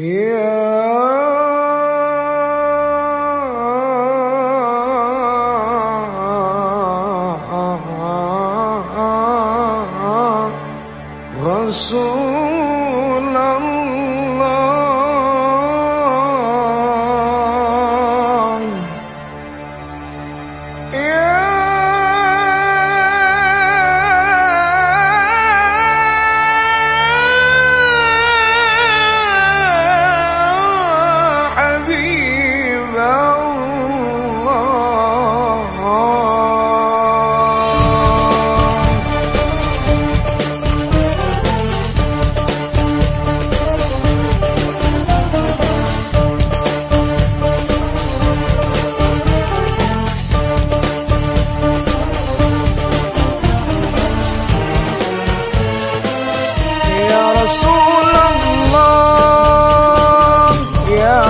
Yeah, Rasul.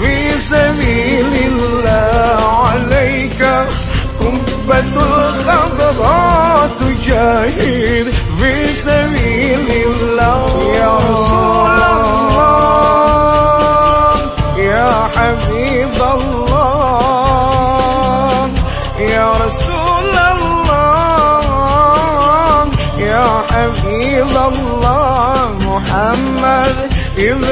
في سبيل الله عليك قبة الخضراء تجاهد في سبيل الله يا رسول الله يا حبيب الله يا رسول الله يا حبيب الله محمد ابن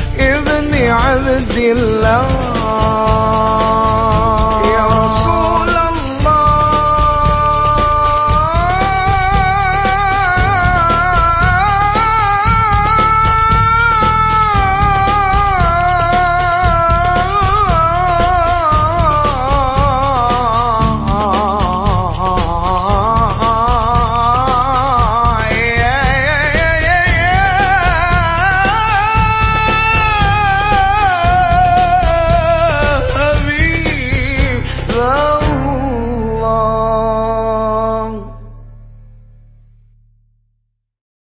عبد الله.